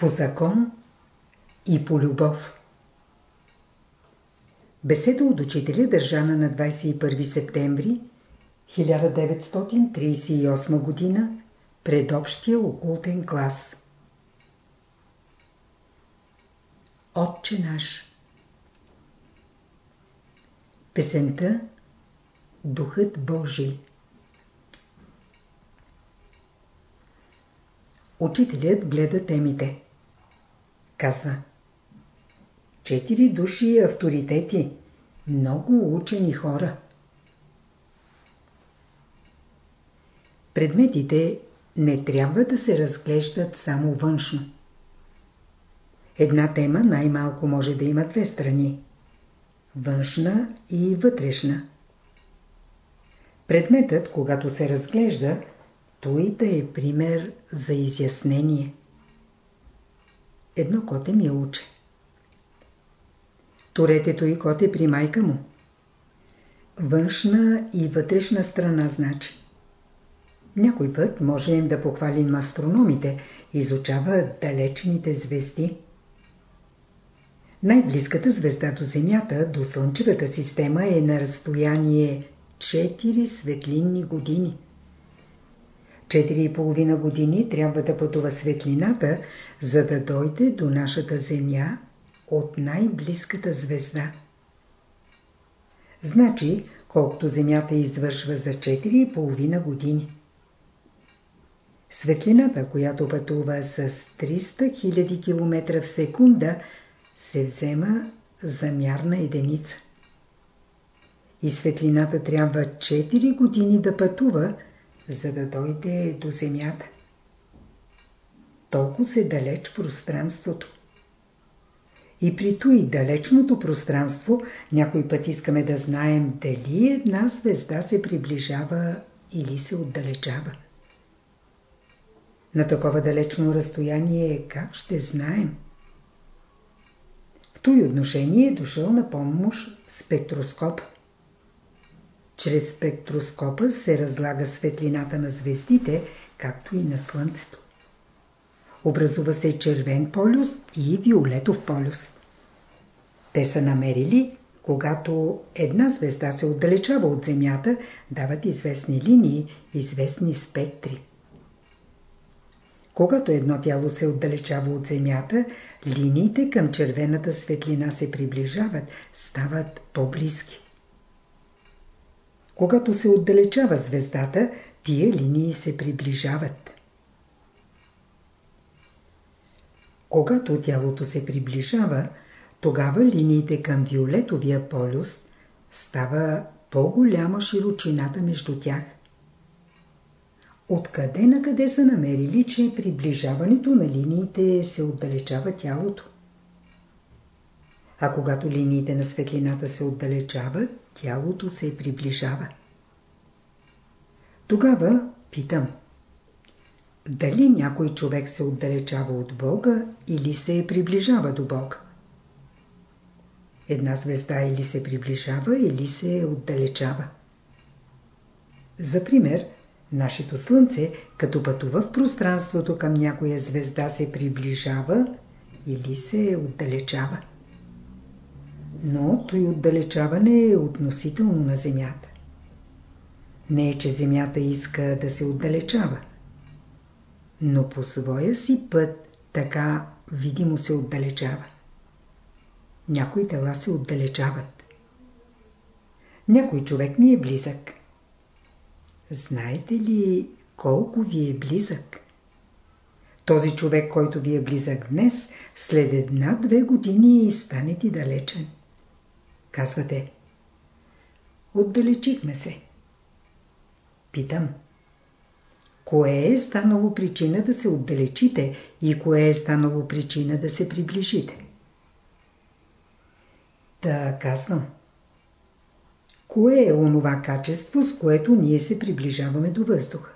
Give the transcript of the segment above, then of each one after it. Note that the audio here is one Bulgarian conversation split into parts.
по закон и по любов. Беседа от учителя държана на 21 септември 1938 г. пред общия окултен клас. Отче наш Песента Духът Божий Учителят гледа темите. Казва Четири души авторитети, много учени хора. Предметите не трябва да се разглеждат само външно. Една тема най-малко може да има две страни – външна и вътрешна. Предметът, когато се разглежда, той да е пример за изяснение. Едно коте ми е уче. Торетето и коте при майка му. Външна и вътрешна страна значи. Някой път можем да похвалим астрономите, изучават далечните звезди. Най-близката звезда до Земята, до Слънчевата система е на разстояние 4 светлинни години. 4,5 години трябва да пътува светлината, за да дойде до нашата Земя от най-близката звезда. Значи, колкото Земята извършва за 4,5 години. Светлината, която пътува с 300 000 км в секунда, се взема за мярна единица. И светлината трябва 4 години да пътува, за да дойде до Земята. Толкова се далеч пространството. И при той далечното пространство някой път искаме да знаем дали една звезда се приближава или се отдалечава. На такова далечно разстояние как ще знаем? В той отношение е дошъл на помощ спектроскоп. Чрез спектроскопа се разлага светлината на звездите, както и на Слънцето. Образува се червен полюс и виолетов полюс. Те са намерили, когато една звезда се отдалечава от Земята, дават известни линии, известни спектри. Когато едно тяло се отдалечава от Земята, линиите към червената светлина се приближават, стават по-близки. Когато се отдалечава звездата, тия линии се приближават. Когато тялото се приближава, тогава линиите към виолетовия полюс става по-голяма широчината между тях. Откъде на къде са намерили, че приближаването на линиите се отдалечава тялото? А когато линиите на светлината се отдалечават, тялото се приближава. Тогава питам. Дали някой човек се отдалечава от Бога или се приближава до Бога? Една звезда или се приближава, или се отдалечава. За пример, нашето Слънце, като пътува в пространството към някоя звезда, се приближава или се отдалечава. Но той отдалечаване е относително на Земята. Не е, че Земята иска да се отдалечава. Но по своя си път така видимо се отдалечава. Някои тела се отдалечават. Някой човек ми е близък. Знаете ли колко ви е близък? Този човек, който ви е близък днес, след една-две години стане ти далечен. Казвате, отдалечихме се. Питам, кое е станало причина да се отдалечите и кое е станало причина да се приближите? Та казвам. Кое е онова качество, с което ние се приближаваме до въздуха?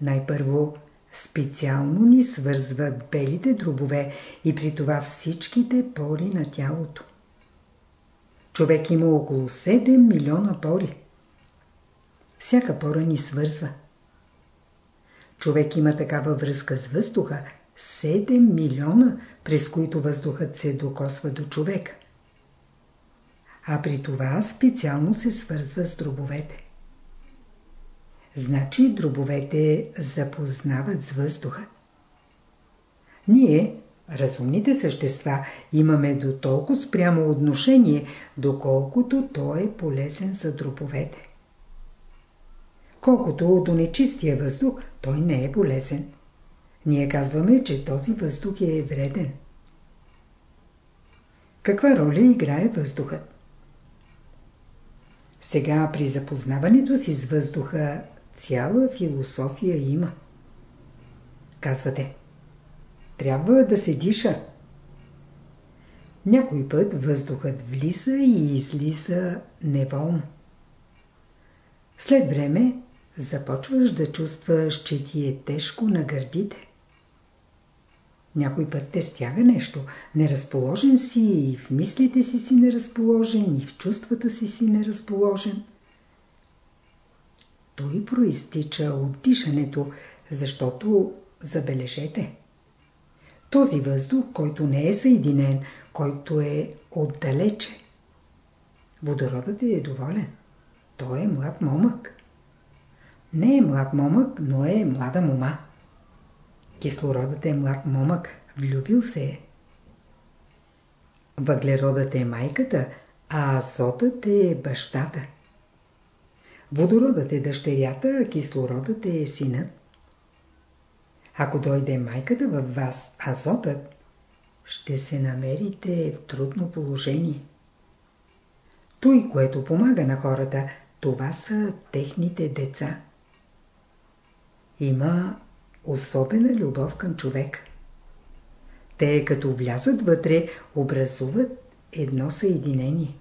Най-първо, специално ни свързват белите дробове и при това всичките пори на тялото. Човек има около 7 милиона пори. Всяка пора ни свързва. Човек има такава връзка с въздуха, 7 милиона, през които въздухът се докосва до човека. А при това специално се свързва с дробовете. Значи дробовете запознават с въздуха. Ние, разумните същества, имаме до толкова спрямо отношение, доколкото той е полезен за дробовете. Колкото до нечистия въздух, той не е полезен. Ние казваме, че този въздух е вреден. Каква роля играе въздухът? Сега при запознаването си с въздуха цяла философия има. Казвате, трябва да се диша. Някой път въздухът влиза и излиза неволно. След време започваш да чувстваш, че ти е тежко на гърдите. Някой път те стяга нещо. Неразположен си и в мислите си си неразположен, и в чувствата си си неразположен. Той проистича от дишането, защото, забележете, този въздух, който не е съединен, който е отдалече. Водородът е доволен. Той е млад момък. Не е млад момък, но е млада мома. Кислородът е млад момък, влюбил се е. Въглеродът е майката, а азотът е бащата. Водородът е дъщерята, а кислородът е синът. Ако дойде майката във вас, азотът, ще се намерите в трудно положение. Той, което помага на хората, това са техните деца. Има особена любов към човек. Те, като влязат вътре, образуват едно съединение.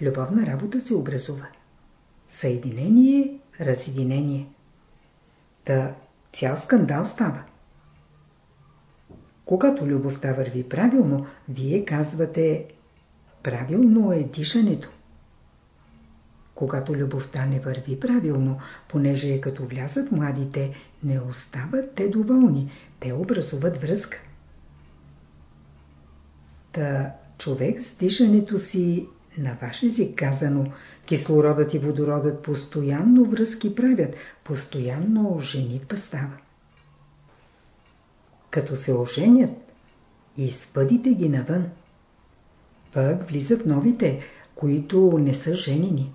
Любовна работа се образува. Съединение, разединение. Та цял скандал става. Когато любовта върви правилно, вие казвате правилно е дишането. Когато любовта не върви правилно, понеже като влязат младите, не остават те доволни, те образуват връзка. Та човек с дишането си, на ваш език казано, кислородът и водородът постоянно връзки правят, постоянно женитба става. Като се оженят, изпъдите ги навън. Пък влизат новите, които не са женени.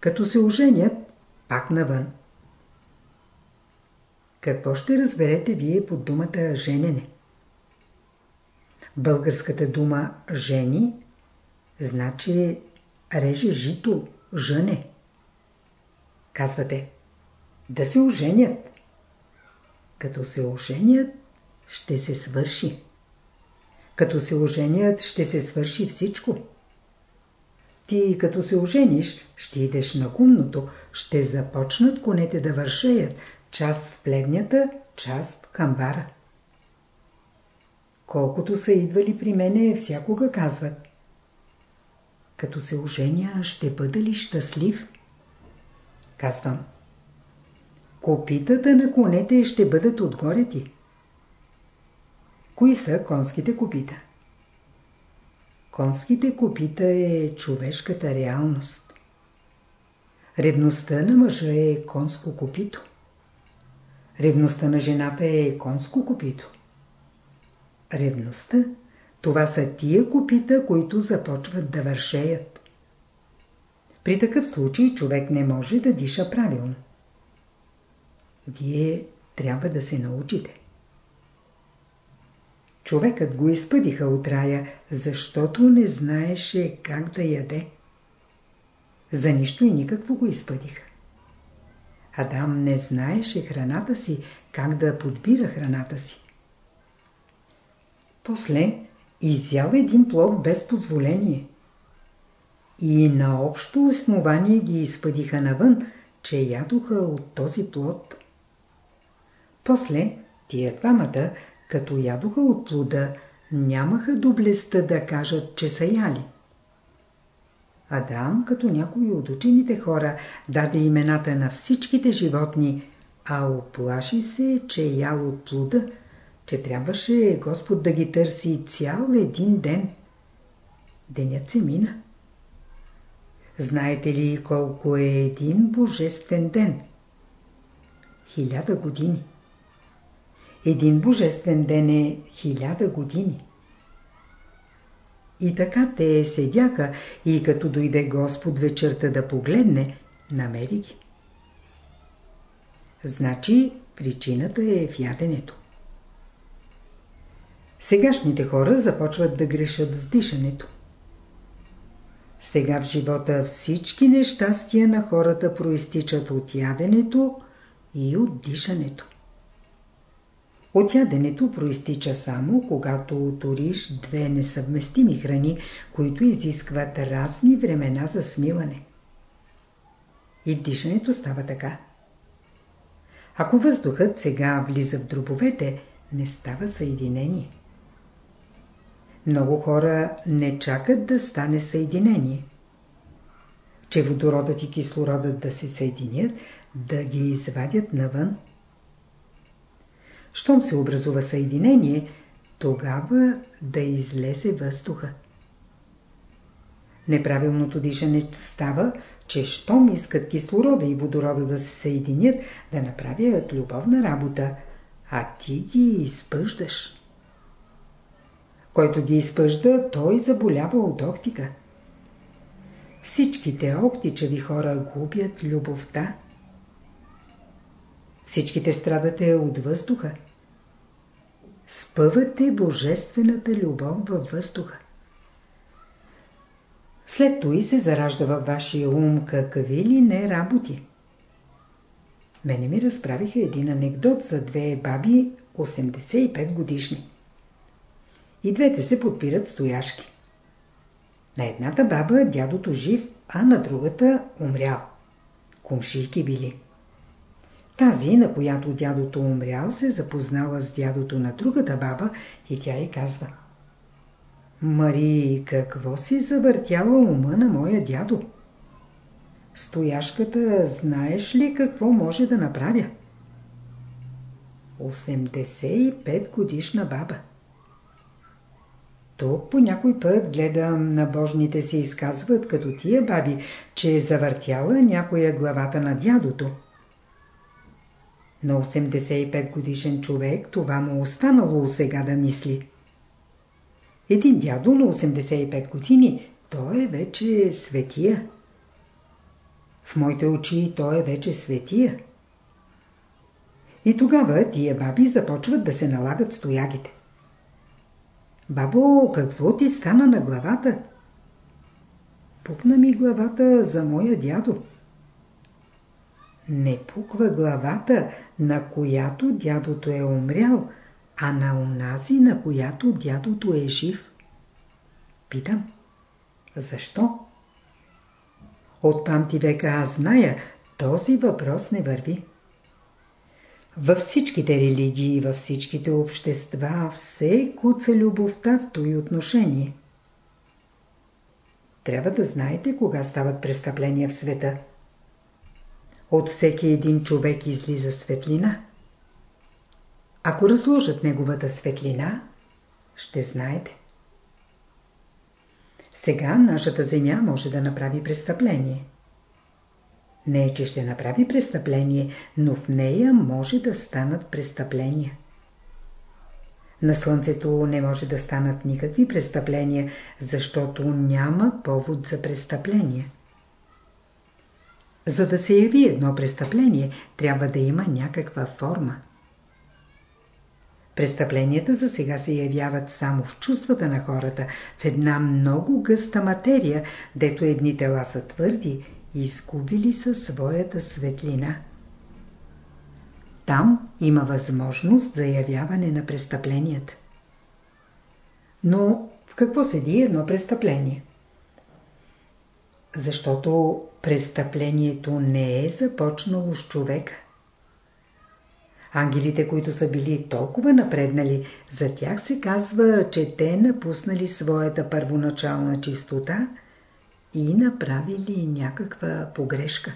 Като се оженят, пак навън. Какво ще разберете вие под думата женене? Българската дума жени значи реже жито, жъне. Казвате, да се оженят. Като се оженят, ще се свърши. Като се оженят, ще се свърши всичко. Ти като се ожениш, ще идеш на кумното, ще започнат конете да вършеят, част в плевнята, част в камбара. Колкото са идвали при мене, всякога казват. Като се оженя, ще бъда ли щастлив? Казвам. Копитата на конете ще бъдат отгоре ти. Кои са конските копита? Конските копита е човешката реалност. Ревността на мъжа е конско копито. Ревността на жената е конско копито. Ревността – това са тия копита, които започват да вършеят. При такъв случай човек не може да диша правилно. Вие трябва да се научите. Човекът го изпъдиха от рая, защото не знаеше как да яде. За нищо и никакво го изпъдиха. Адам не знаеше храната си, как да подбира храната си. После изял един плод без позволение. И на общо основание ги изпъдиха навън, че ядоха от този плод. После тия двамата като ядоха от плода, нямаха доблестта да кажат, че са яли. Адам, като някои от учените хора, даде имената на всичките животни, а оплаши се, че е ял от плода, че трябваше Господ да ги търси цял един ден. Денят се мина. Знаете ли колко е един божествен ден? Хиляда години. Един божествен ден е хиляда години. И така те седяха и като дойде Господ вечерта да погледне, намери ги. Значи причината е в яденето. Сегашните хора започват да грешат с дишането. Сега в живота всички нещастия на хората проистичат от яденето и от дишането. От яденето проистича само, когато оториш две несъвместими храни, които изискват разни времена за смилане. И в дишането става така. Ако въздухът сега влиза в дробовете, не става съединение. Много хора не чакат да стане съединение. Че водородът и кислородът да се съединят, да ги извадят навън. Щом се образува съединение, тогава да излезе въздуха. Неправилното дишане става, че щом искат кислорода и водорода да се съединят, да направят любовна работа, а ти ги изпъждаш. Който ги изпъжда, той заболява от охтика. Всичките охтичави хора губят любовта. Всичките страдате от въздуха. Спъвате божествената любов във въздуха. След това се заражда във вашия ум какви ли не работи. Мене ми разправиха един анекдот за две баби 85 годишни. И двете се подпират стояшки. На едната баба дядото жив, а на другата умрял. Кумшийки били. Тази, на която дядото умрял, се запознала с дядото на другата баба и тя й казва Мари, какво си завъртяла ума на моя дядо? Стояшката, знаеш ли какво може да направя? 85 годишна баба. То по някой път гледам на божните си изказват като тия баби, че е завъртяла някоя главата на дядото. На 85 годишен човек това му останало сега да мисли. Един дядо на 85 години, той е вече светия. В моите очи той е вече светия. И тогава тия баби започват да се налагат стоягите. Бабо, какво ти стана на главата? Пукна ми главата за моя дядо. Не пуква главата, на която дядото е умрял, а на унази, на която дядото е жив. Питам, защо? От памти века аз зная, този въпрос не върви. Във всичките религии, във всичките общества, все куца любовта в този отношение. Трябва да знаете кога стават престъпления в света. От всеки един човек излиза светлина. Ако разложат неговата светлина, ще знаете. Сега нашата земя може да направи престъпление. Не е, че ще направи престъпление, но в нея може да станат престъпления. На Слънцето не може да станат никакви престъпления, защото няма повод за престъпление. За да се яви едно престъпление, трябва да има някаква форма. Престъпленията за сега се явяват само в чувствата на хората, в една много гъста материя, дето едни тела са твърди, изгубили са своята светлина. Там има възможност за явяване на престъпленията. Но в какво седи едно престъпление? Защото престъплението не е започнало с човека. Ангелите, които са били толкова напреднали, за тях се казва, че те напуснали своята първоначална чистота и направили някаква погрешка.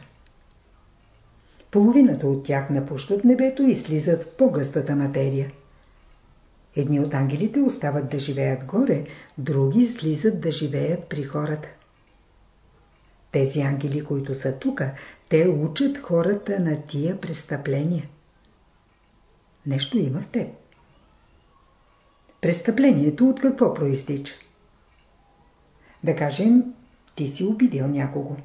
Половината от тях напущат небето и слизат в по-гъстата материя. Едни от ангелите остават да живеят горе, други слизат да живеят при хората. Тези ангели, които са тук, те учат хората на тия престъпления. Нещо има в теб. Престъплението от какво проистича? Да кажем, ти си обидел някого.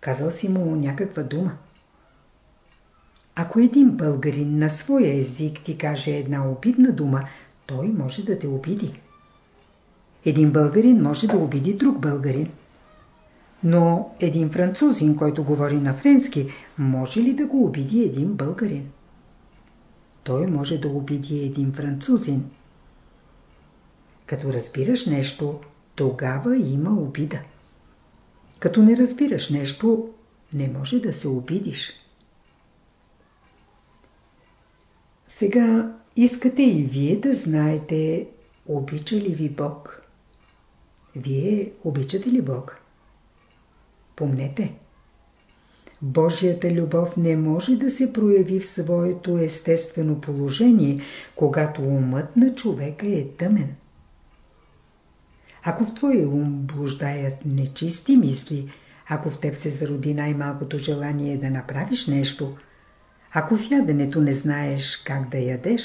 Казал си му някаква дума. Ако един българин на своя език ти каже една обидна дума, той може да те обиди. Един българин може да обиди друг българин. Но един французин, който говори на френски, може ли да го обиди един българин? Той може да обиди един французин. Като разбираш нещо, тогава има обида. Като не разбираш нещо, не може да се обидиш. Сега искате и вие да знаете, обича ли ви Бог. Вие обичате ли Бог? Помнете, Божията любов не може да се прояви в своето естествено положение, когато умът на човека е тъмен. Ако в твоя ум блуждаят нечисти мисли, ако в теб се зароди най-малкото желание да направиш нещо, ако в яденето не знаеш как да ядеш,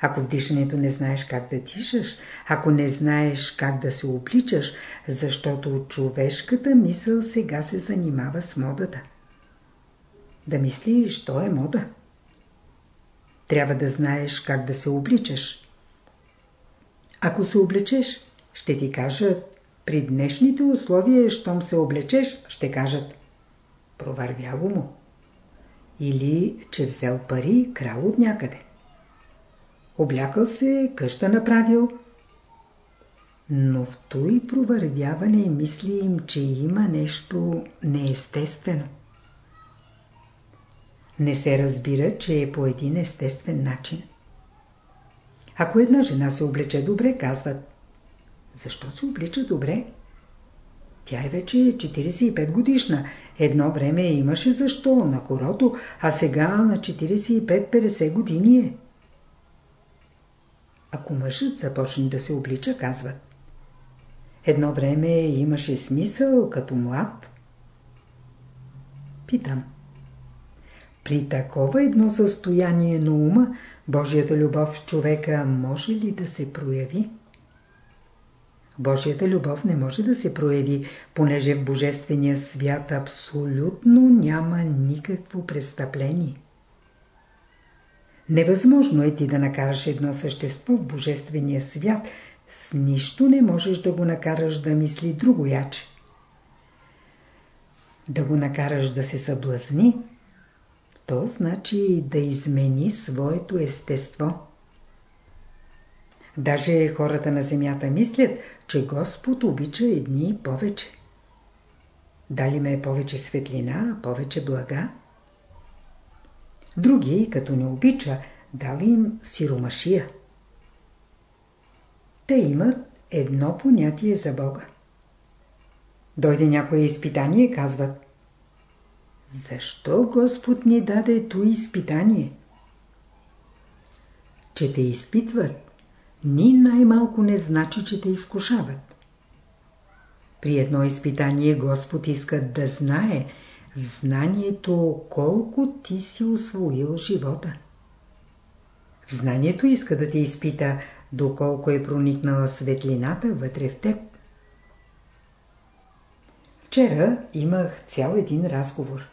ако в дишането не знаеш как да дишаш, ако не знаеш как да се обличаш, защото човешката мисъл сега се занимава с модата. Да мислиш, що е мода. Трябва да знаеш как да се обличаш. Ако се облечеш, ще ти кажат, при днешните условия, щом се облечеш, ще кажат провървяло му. Или, че взел пари крал от някъде. Облякал се, къща направил. Но в той провървяване мисли им, че има нещо неестествено. Не се разбира, че е по един естествен начин. Ако една жена се облече добре, казват защо се облича добре? Тя е вече 45 годишна. Едно време имаше защо на хорото, а сега на 45-50 години е. Ако мъжът започне да се облича, казват. Едно време имаше смисъл като млад. Питам. При такова едно състояние на ума, Божията любов в човека може ли да се прояви? Божията любов не може да се прояви, понеже в Божествения свят абсолютно няма никакво престъпление. Невъзможно е ти да накараш едно същество в Божествения свят, с нищо не можеш да го накараш да мисли другояче. Да го накараш да се съблазни, то значи да измени своето естество. Даже хората на земята мислят, че Господ обича едни повече. Дали ме е повече светлина, повече блага? Други, като не обича, дали им сиромашия. Те имат едно понятие за Бога. Дойде някое изпитание, казват. Защо Господ ни даде то изпитание? Че те изпитват, ни най-малко не значи, че те изкушават. При едно изпитание Господ иска да знае в знанието колко ти си освоил живота. В знанието иска да те изпита доколко е проникнала светлината вътре в теб. Вчера имах цял един разговор.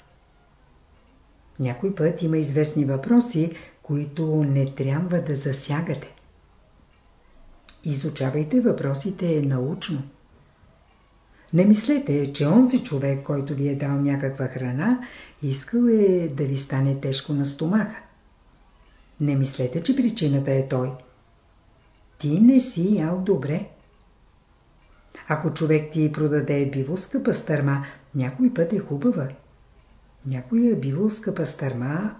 Някой път има известни въпроси, които не трябва да засягате. Изучавайте въпросите научно. Не мислете, че онзи човек, който ви е дал някаква храна, искал е да ви стане тежко на стомаха. Не мислете, че причината е той. Ти не си ял добре. Ако човек ти продаде биволска пастърма, някой път е хубава. Някоя биволска пастърма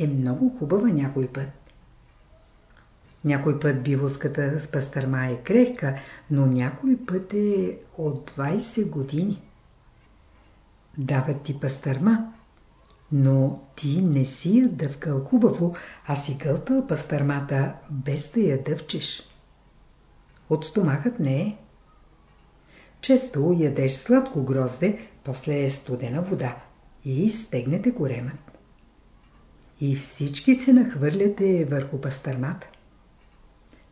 е много хубава някой път. Някой път биволската пастърма е крехка, но някой път е от 20 години. Дават ти пастърма, но ти не си я дъвкал хубаво, а си гълтал пастърмата без да я дъвчеш. От стомахът не е. Често ядеш сладко грозде, после е студена вода и стегнете коремът. И всички се нахвърляте върху пастърмата.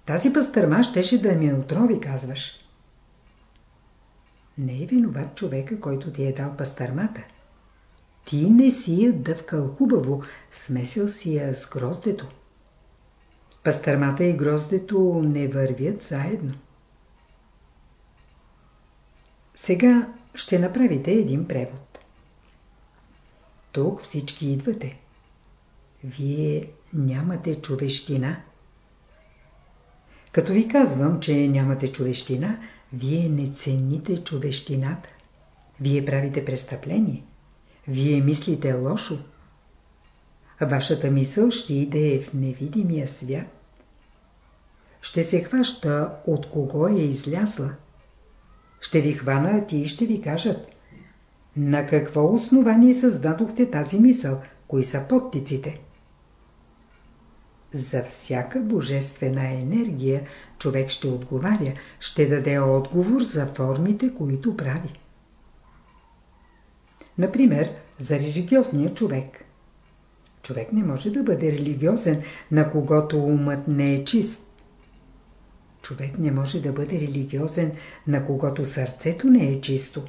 Тази пастърма щеше да ми отрови, казваш. Не е виноват човека, който ти е дал пастърмата. Ти не си я дъвкал хубаво, смесил си я с гроздето. Пастърмата и гроздето не вървят заедно. Сега ще направите един превод. Тук всички идвате. Вие нямате човещина. Като ви казвам, че нямате човещина, вие не цените човещината. Вие правите престъпление. Вие мислите лошо. Вашата мисъл ще иде в невидимия свят. Ще се хваща от кого е излязла. Ще ви хванат и ще ви кажат на какво основание създадохте тази мисъл, кои са подтиците. За всяка божествена енергия човек ще отговаря, ще даде отговор за формите, които прави. Например, за религиозния човек. Човек не може да бъде религиозен, на когото умът не е чист. Човек не може да бъде религиозен, на когото сърцето не е чисто.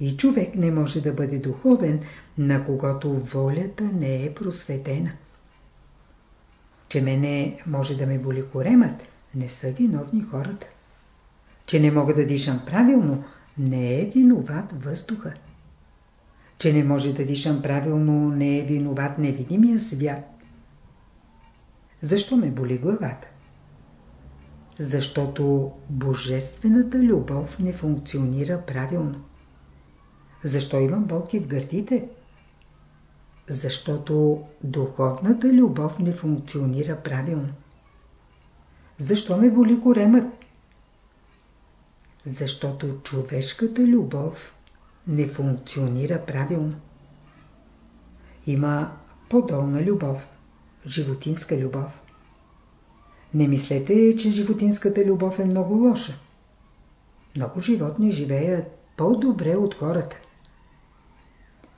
И човек не може да бъде духовен, на когото волята не е просветена. Че мене може да ме боли коремът, не са виновни хората. Че не мога да дишам правилно, не е виноват въздуха. Че не може да дишам правилно, не е виноват невидимия свят. Защо ме боли главата? Защото божествената любов не функционира правилно. Защо имам болки в гърдите? Защото духовната любов не функционира правилно. Защо ме боли коремът? Защото човешката любов не функционира правилно. Има по-долна любов, животинска любов. Не мислете, че животинската любов е много лоша. Много животни живеят по-добре от хората.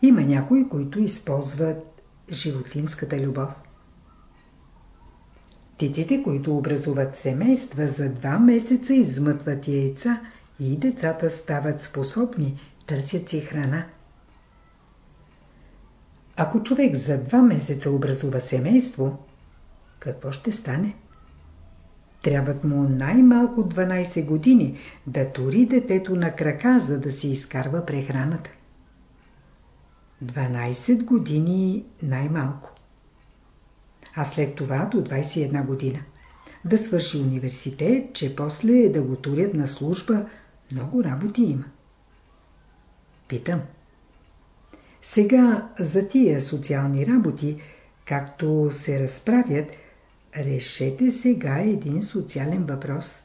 Има някои, които използват животинската любов. Птиците, които образуват семейства, за два месеца измътват яйца и децата стават способни, търсят си храна. Ако човек за два месеца образува семейство, какво ще стане? Трябват му най-малко 12 години да тури детето на крака, за да си изкарва прехраната. 12 години най-малко. А след това до 21 година. Да свърши университет, че после да го турят на служба, много работи има. Питам. Сега за тия социални работи, както се разправят, решете сега един социален въпрос.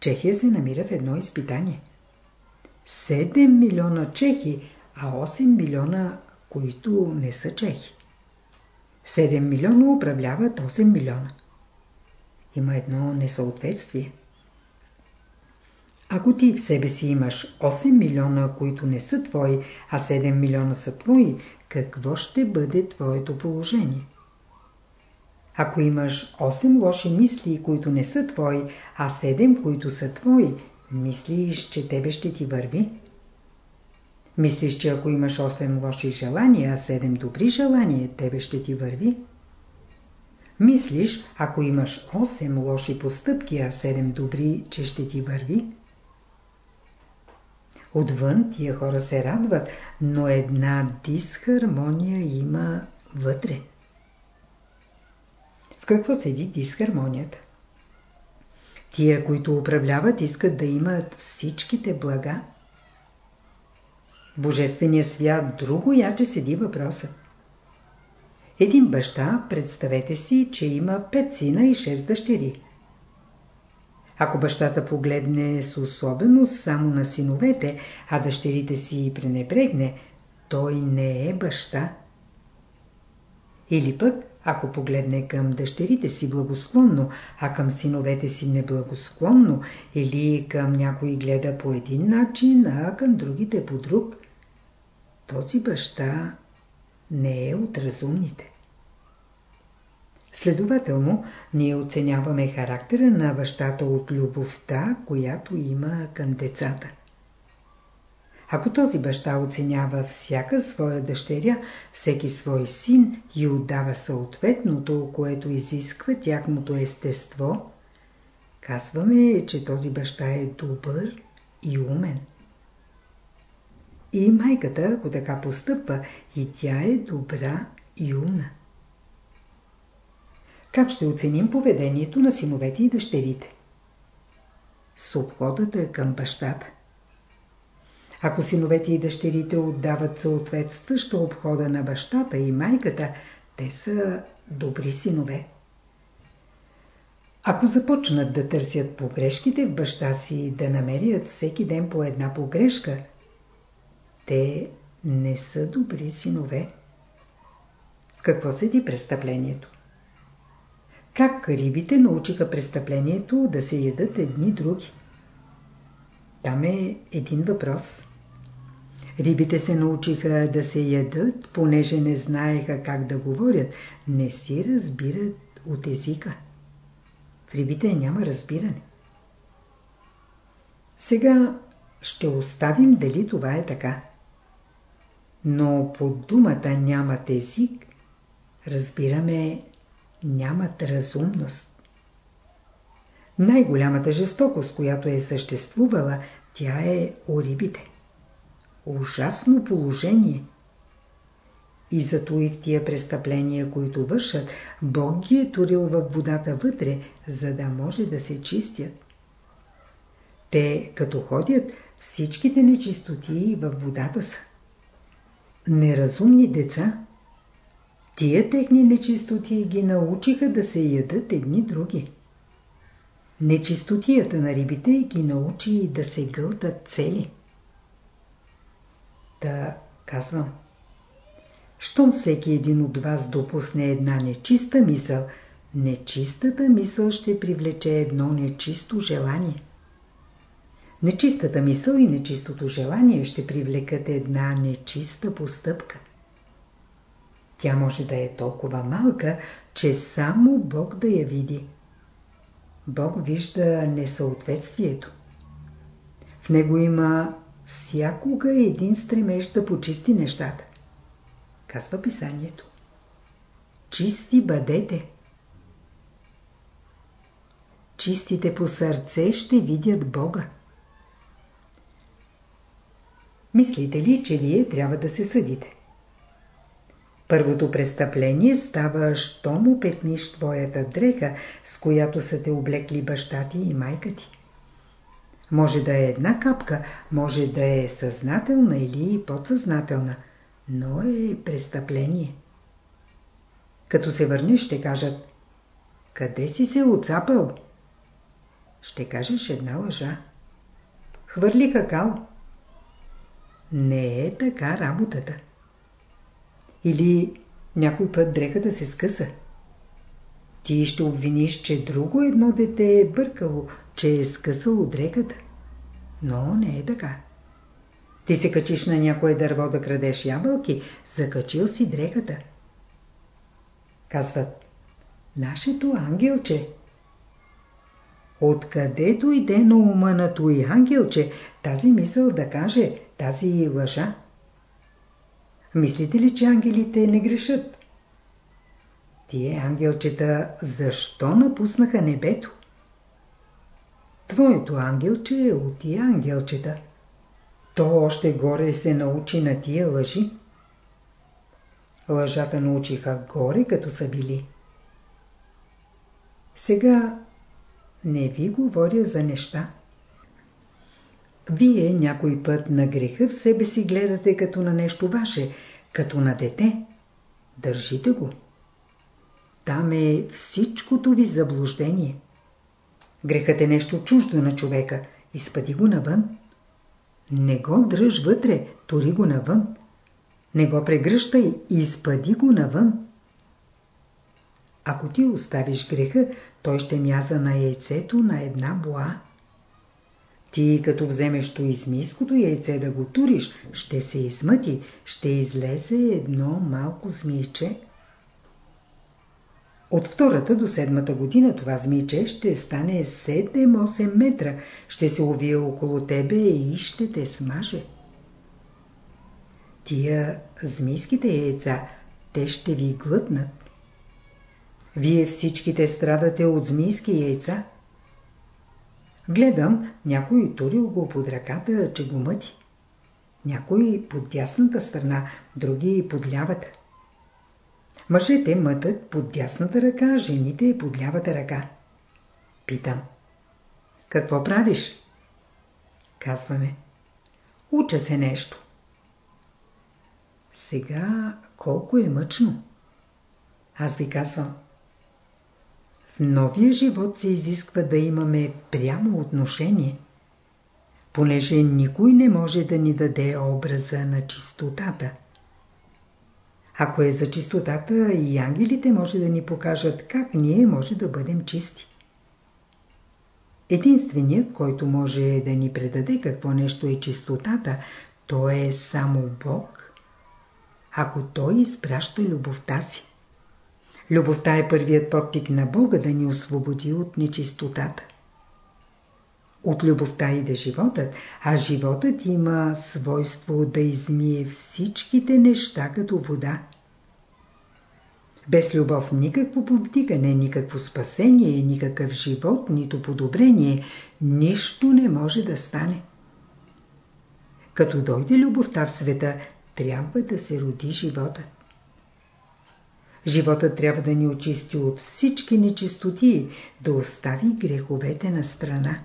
Чехия се намира в едно изпитание. 7 милиона чехи, а 8 милиона, които не са чехи. 7 милиона управляват 8 милиона. Има едно несъответствие. Ако ти в себе си имаш 8 милиона, които не са твои, а 7 милиона са твои, какво ще бъде твоето положение? Ако имаш 8 лоши мисли, които не са твои, а 7, които са твои, мислиш, че тебе ще ти върви? Мислиш, че ако имаш 8 лоши желания, а 7 добри желания, тебе ще ти върви? Мислиш, ако имаш 8 лоши постъпки, а 7 добри, че ще ти върви? Отвън тия хора се радват, но една дисхармония има вътре. В какво седи дисхармонията? Тия, които управляват, искат да имат всичките блага. Божествения свят друго яче седи въпросът. Един баща, представете си, че има пет сина и шест дъщери. Ако бащата погледне с особеност само на синовете, а дъщерите си пренебрегне, той не е баща. Или пък, ако погледне към дъщерите си благосклонно, а към синовете си неблагосклонно, или към някой гледа по един начин, а към другите по друг, този баща не е от разумните. Следователно, ние оценяваме характера на бащата от любовта, която има към децата. Ако този баща оценява всяка своя дъщеря, всеки свой син и отдава съответното, което изисква тяхното естество, казваме, че този баща е добър и умен. И майката, ако така постъпва, и тя е добра и умна. Как ще оценим поведението на синовете и дъщерите? С обходата към бащата. Ако синовете и дъщерите отдават съответстваща обхода на бащата и майката, те са добри синове. Ако започнат да търсят погрешките в баща си, да намерят всеки ден по една погрешка, те не са добри синове. Какво седи престъплението? Как рибите научиха престъплението да се ядат едни други? Там е един въпрос. Рибите се научиха да се ядат, понеже не знаеха как да говорят, не си разбират от езика. В рибите няма разбиране. Сега ще оставим дали това е така. Но под думата нямат език, разбираме нямат разумност. Най-голямата жестокост, която е съществувала, тя е у рибите. Ужасно положение. И зато и в тия престъпления, които вършат, Бог ги е турил във водата вътре, за да може да се чистят. Те, като ходят, всичките нечистоти във водата са. Неразумни деца. Тия техни нечистоти ги научиха да се ядат едни други. Нечистотията на рибите ги научи да се гълтат цели. Та казвам. Щом всеки един от вас допусне една нечиста мисъл, нечистата мисъл ще привлече едно нечисто желание. Нечистата мисъл и нечистото желание ще привлекат една нечиста постъпка. Тя може да е толкова малка, че само Бог да я види. Бог вижда несъответствието. В него има всякога един стремеж да почисти нещата. Казва писанието. Чисти бъдете. Чистите по сърце ще видят Бога. Мислите ли, че вие трябва да се съдите? Първото престъпление става, щом опетниш твоята дреха, с която са те облекли баща ти и майка ти. Може да е една капка, може да е съзнателна или подсъзнателна, но е престъпление. Като се върнеш, ще кажат Къде си се оцапал? Ще кажеш една лъжа. Хвърли какал. Не е така работата. Или някой път дрехата се скъса. Ти ще обвиниш, че друго едно дете е бъркало, че е скъсало дреката. Но не е така. Ти се качиш на някое дърво да крадеш ябълки, закачил си дрехата. Казват, нашето ангелче. Откъде дойде на ума на той ангелче тази мисъл да каже, тази лъжа? Мислите ли, че ангелите не грешат? Тие ангелчета защо напуснаха небето? Твоето ангелче е от тия ангелчета. То още горе се научи на тия лъжи. Лъжата научиха горе, като са били. Сега не ви говоря за неща. Вие някой път на греха в себе си гледате като на нещо ваше, като на дете. Държите го. Там е всичкото ви заблуждение. Грехът е нещо чуждо на човека. Изпади го навън. Не го дръж вътре, тори го навън. Не го прегръщай, изпъди го навън. Ако ти оставиш греха, той ще мяза на яйцето на една боа. Ти като вземеш то измийското яйце да го туриш, ще се измъти, ще излезе едно малко змийче. От втората до седмата година това змийче ще стане 7-8 метра, ще се увие около тебе и ще те смаже. Тия змийските яйца, те ще ви глътнат. Вие всичките страдате от змийски яйца. Гледам, някой турил го под ръката, че го мъти. Някой под дясната страна, други под лявата. Мъжете мътат под дясната ръка, жените под лявата ръка. Питам. Какво правиш? Казваме. Уча се нещо. Сега колко е мъчно? Аз ви казвам. В новия живот се изисква да имаме прямо отношение, понеже никой не може да ни даде образа на чистотата. Ако е за чистотата, и ангелите може да ни покажат как ние може да бъдем чисти. Единственият, който може да ни предаде какво нещо е чистотата, то е само Бог, ако Той изпраща любовта си. Любовта е първият подтик на Бога да ни освободи от нечистотата. От любовта иде животът, а животът има свойство да измие всичките неща като вода. Без любов никакво повдигане, никакво спасение, никакъв живот, нито подобрение, нищо не може да стане. Като дойде любовта в света, трябва да се роди животът. Животът трябва да ни очисти от всички нечистоти, да остави греховете на страна.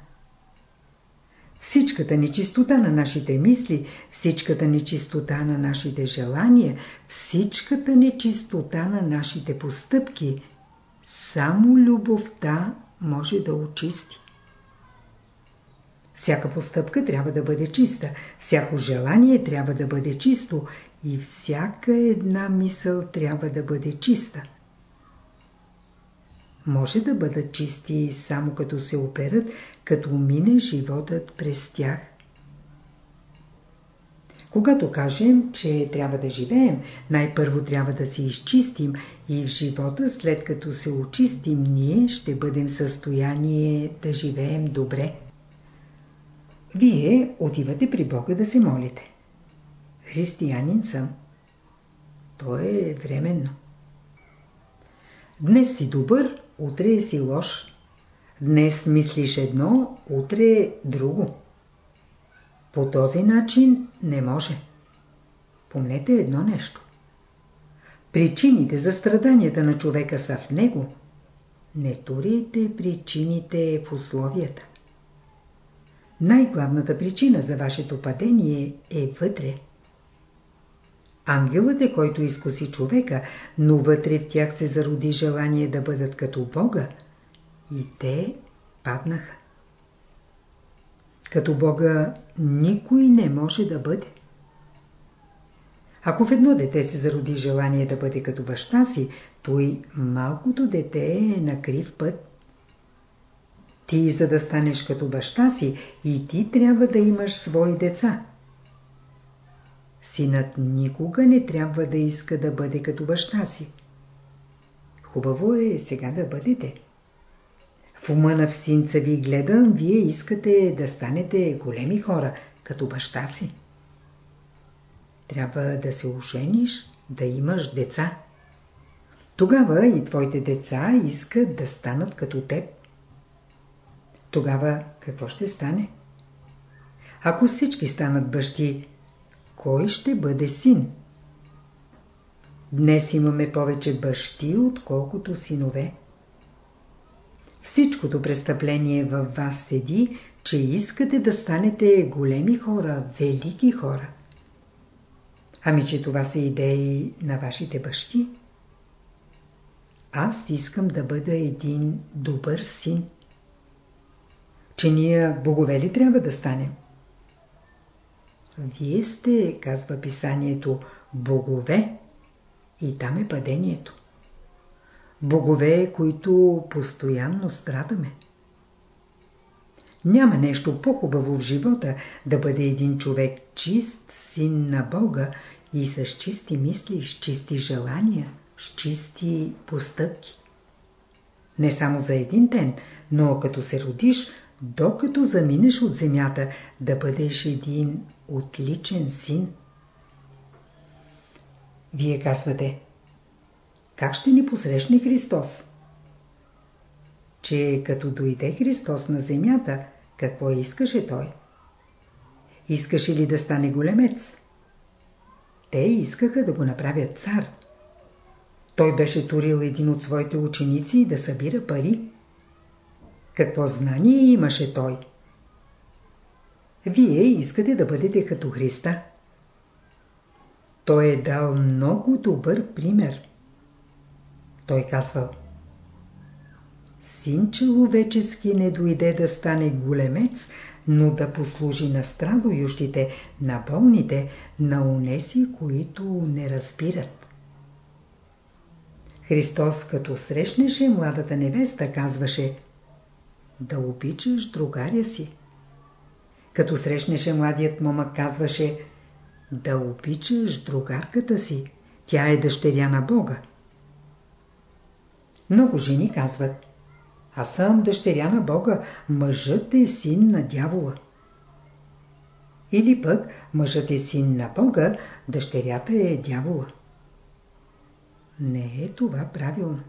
Всичката нечистота на нашите мисли, всичката нечистота на нашите желания, всичката нечистота на нашите постъпки, само любовта може да очисти. Всяка постъпка трябва да бъде чиста, всяко желание трябва да бъде чисто и всяка една мисъл трябва да бъде чиста. Може да бъдат чисти само като се операт, като мине животът през тях. Когато кажем, че трябва да живеем, най-първо трябва да се изчистим и в живота, след като се очистим, ние ще бъдем в състояние да живеем добре. Вие отивате при Бога да се молите. Християнин съм. То е временно. Днес си добър, утре си лош. Днес мислиш едно, утре друго. По този начин не може. Помнете едно нещо. Причините за страданията на човека са в него. Не турите причините в условията. Най-главната причина за вашето падение е вътре. Ангелът е който изкуси човека, но вътре в тях се зароди желание да бъдат като Бога и те паднаха. Като Бога никой не може да бъде. Ако в едно дете се зароди желание да бъде като баща си, той малкото дете е на крив път. Ти, за да станеш като баща си, и ти трябва да имаш свои деца. Синът никога не трябва да иска да бъде като баща си. Хубаво е сега да бъдете. В ума на синца ви гледам, вие искате да станете големи хора, като баща си. Трябва да се ожениш, да имаш деца. Тогава и твоите деца искат да станат като теб. Тогава какво ще стане? Ако всички станат бащи, кой ще бъде син? Днес имаме повече бащи, отколкото синове. Всичкото престъпление във вас седи, че искате да станете големи хора, велики хора. Ами, че това са идеи на вашите бащи. Аз искам да бъда един добър син. Че ние богове ли трябва да станем? Вие сте, казва писанието, богове и там е падението. Богове, които постоянно страдаме. Няма нещо по-хубаво в живота да бъде един човек чист син на Бога и с чисти мисли, с чисти желания, с чисти постъпки. Не само за един ден, но като се родиш, докато заминеш от земята, да бъдеш един отличен син. Вие казвате, как ще ни посрещне Христос? Че като дойде Христос на земята, какво искаше Той? Искаше ли да стане големец? Те искаха да го направят цар. Той беше турил един от своите ученици да събира пари. Какво знание имаше той? Вие искате да бъдете като Христа. Той е дал много добър пример. Той казвал Син човечески не дойде да стане големец, но да послужи на страдоющите, на болните, на унеси, които не разбират. Христос, като срещнеше младата невеста, казваше да обичаш другаря си. Като срещнеше младият момък, казваше да обичаш другарката си. Тя е дъщеря на Бога. Много жени казват Аз съм дъщеря на Бога, мъжът е син на дявола. Или пък мъжът е син на Бога, дъщерята е дявола. Не е това правилно.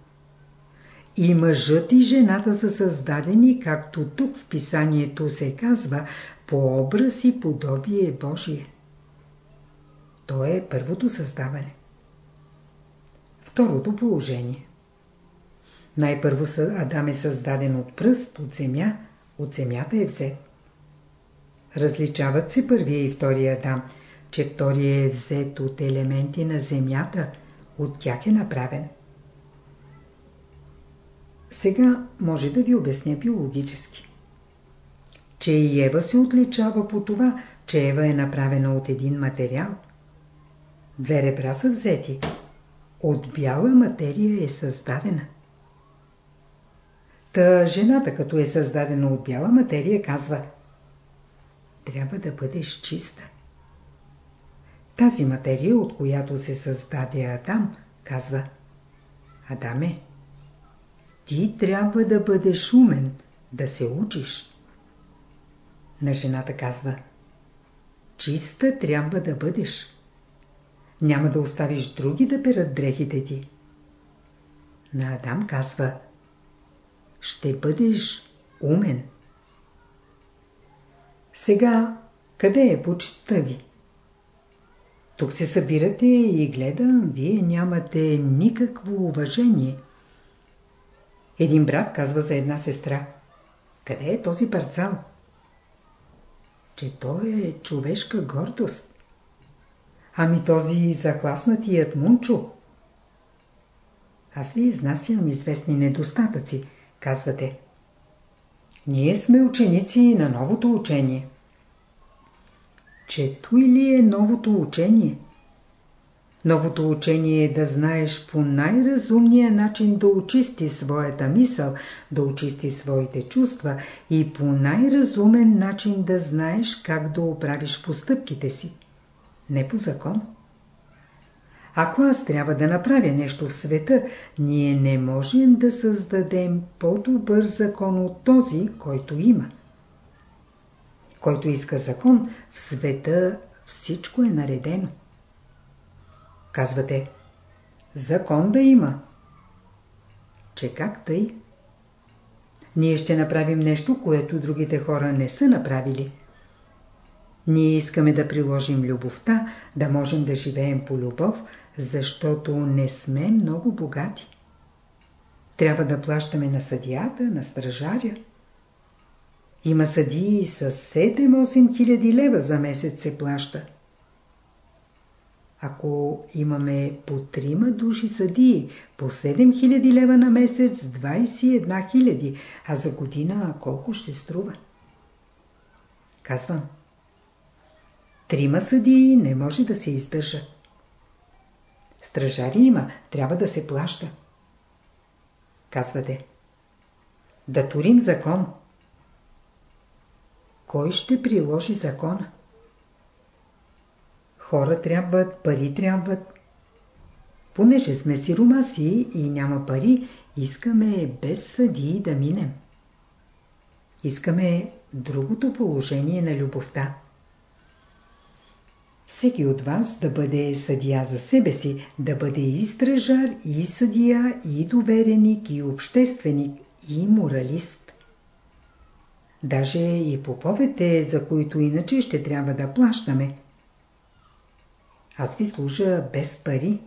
И мъжът и жената са създадени, както тук в писанието се казва, по образ и подобие Божие. То е първото създаване. Второто положение. Най-първо Адам е създаден от пръст, от земя, от земята е взет. Различават се първия и втория Адам, че втория е взет от елементи на земята, от тях е направен. Сега може да ви обясня биологически. Че и Ева се отличава по това, че Ева е направена от един материал. Две ребра са взети. От бяла материя е създадена. Та жената, като е създадена от бяла материя, казва Трябва да бъдеш чиста. Тази материя, от която се създаде Адам, казва Адаме, ти трябва да бъдеш умен, да се учиш. На жената казва Чиста трябва да бъдеш. Няма да оставиш други да перат дрехите ти. На Адам казва Ще бъдеш умен. Сега, къде е почта ви? Тук се събирате и гледам, вие нямате никакво уважение. Един брат казва за една сестра. Къде е този парцал? Че той е човешка гордост. Ами този захласнатият мунчо? Аз ви изнасям известни недостатъци, казвате. Ние сме ученици на новото учение. Чето ли е новото учение? Новото учение е да знаеш по най-разумния начин да очисти своята мисъл, да очисти своите чувства и по най-разумен начин да знаеш как да оправиш постъпките си. Не по закон. Ако аз трябва да направя нещо в света, ние не можем да създадем по-добър закон от този, който има. Който иска закон, в света всичко е наредено. Казвате, закон да има. Че как тъй? Ние ще направим нещо, което другите хора не са направили. Ние искаме да приложим любовта, да можем да живеем по любов, защото не сме много богати. Трябва да плащаме на съдията, на стражаря. Има съдии с 7-8 хиляди лева за месец се плаща. Ако имаме по трима души съдии, по 7000 лева на месец, 21 000, а за година колко ще струва? Казвам. трима съдии не може да се издържа. Стражари има, трябва да се плаща. Казвате. Да турим закон. Кой ще приложи закона? Хора трябват, пари трябват. Понеже сме сиромаси и няма пари, искаме без съдии да минем. Искаме другото положение на любовта. Всеки от вас да бъде съдия за себе си, да бъде и стражар, и съдия, и довереник, и общественик, и моралист. Даже и поповете, за които иначе ще трябва да плащаме. Аз ви служа без пари.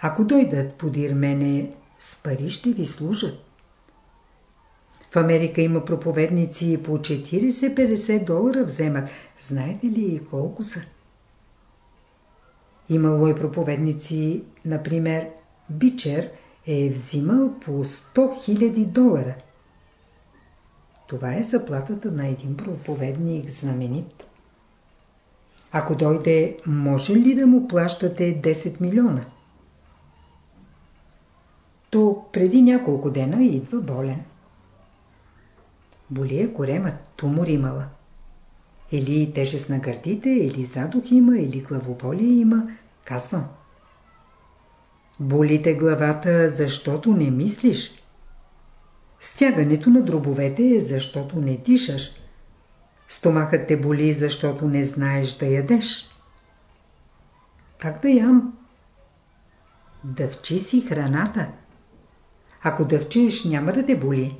Ако дойдат подир мене, с пари ще ви служат. В Америка има проповедници по 40-50 долара вземат. Знаете ли колко са? Имало и проповедници, например, Бичер е взимал по 100 000 долара. Това е заплатата на един проповедник знаменит. Ако дойде, може ли да му плащате 10 милиона? То преди няколко дена идва болен. Боли е коремът, тумор имала. Или тежест на гърдите, или задух има, или главоболие има, казвам. Болите главата, защото не мислиш. Стягането на дробовете е защото не дишаш. Стомахът те боли, защото не знаеш да ядеш. Как да ям? Дъвчи си храната. Ако дъвчиш, няма да те боли.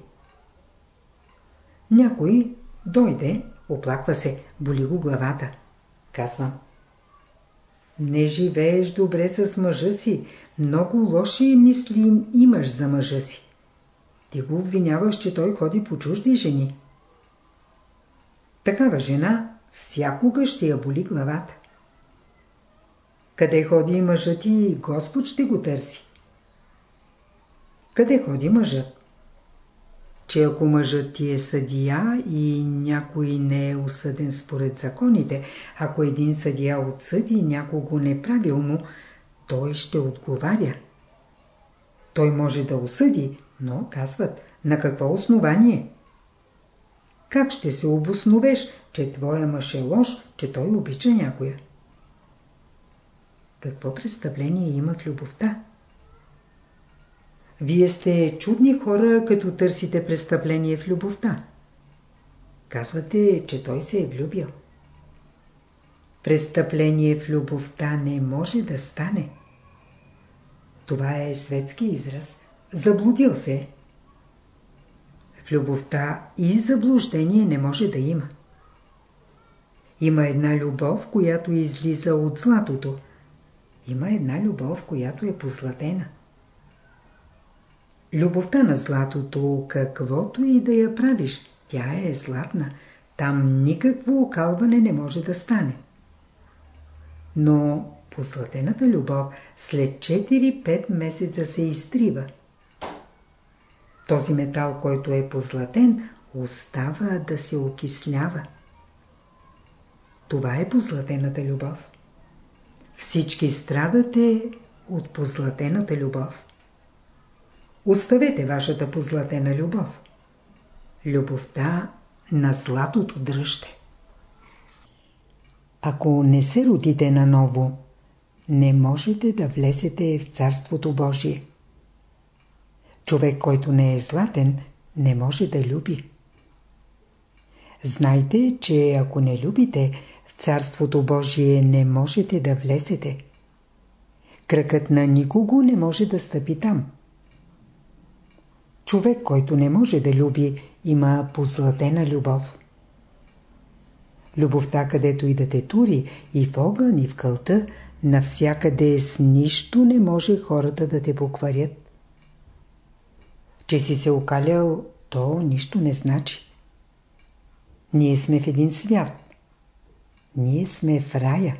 Някой дойде, оплаква се, боли го главата. Казвам. Не живееш добре с мъжа си. Много лоши мисли имаш за мъжа си. Ти го обвиняваш, че той ходи по чужди жени. Такава жена всякога ще я боли главата. Къде ходи мъжът ти, Господ ще го търси. Къде ходи мъжът? че ако мъжът ти е съдия и някой не е осъден според законите, ако един съдия отсъди някого неправилно, той ще отговаря. Той може да осъди, но казват, на какво основание? Как ще се обосновеш, че твоя мъж е лош, че той обича някоя? Какво представление има в любовта? Вие сте чудни хора, като търсите престъпление в любовта. Казвате, че той се е влюбил. Престъпление в любовта не може да стане. Това е светски израз. Заблудил се. Любовта и заблуждение не може да има. Има една любов, която излиза от златото. Има една любов, която е позлатена. Любовта на златото, каквото и да я правиш, тя е златна. Там никакво окалване не може да стане. Но позлатената любов след 4-5 месеца се изтрива. Този метал, който е позлатен, остава да се окислява. Това е позлатената любов. Всички страдате от позлатената любов. Оставете вашата позлатена любов. Любовта на златото дръжте. Ако не се родите наново, не можете да влезете в Царството Божие. Човек, който не е златен, не може да люби. Знайте, че ако не любите, в Царството Божие не можете да влезете. Кръкът на никого не може да стъпи там. Човек, който не може да люби, има позлатена любов. Любовта, където и да те тури, и в огън, и в кълта, навсякъде с нищо не може хората да те покварят. Че си се окалял, то нищо не значи. Ние сме в един свят. Ние сме в рая.